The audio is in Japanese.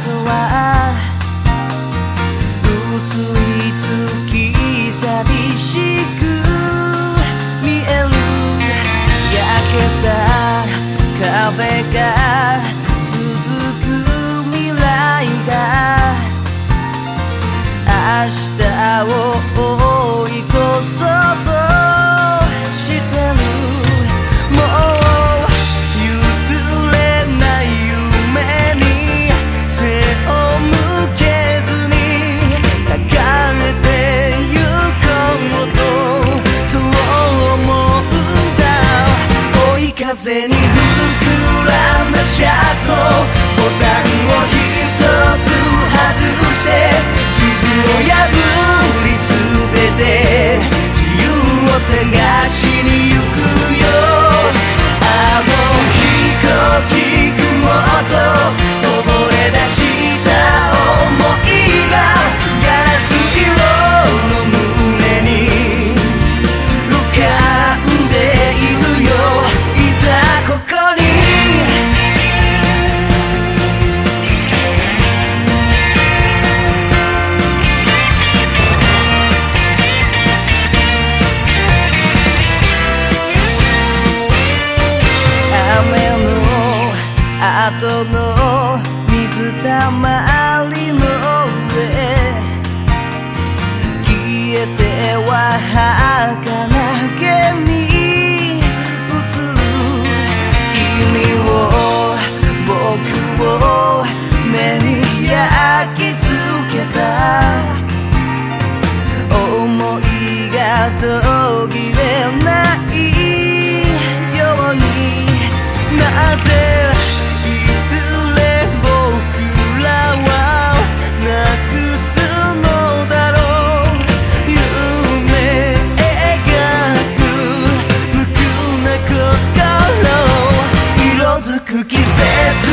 スは薄い月寂しく見える。焼けた壁が続く未来が明日を風に膨らんだシャツのボタン後の水たまりの上消えては儚げに映る君を僕を目に焼き付けた思いが途切れないようになぜく季節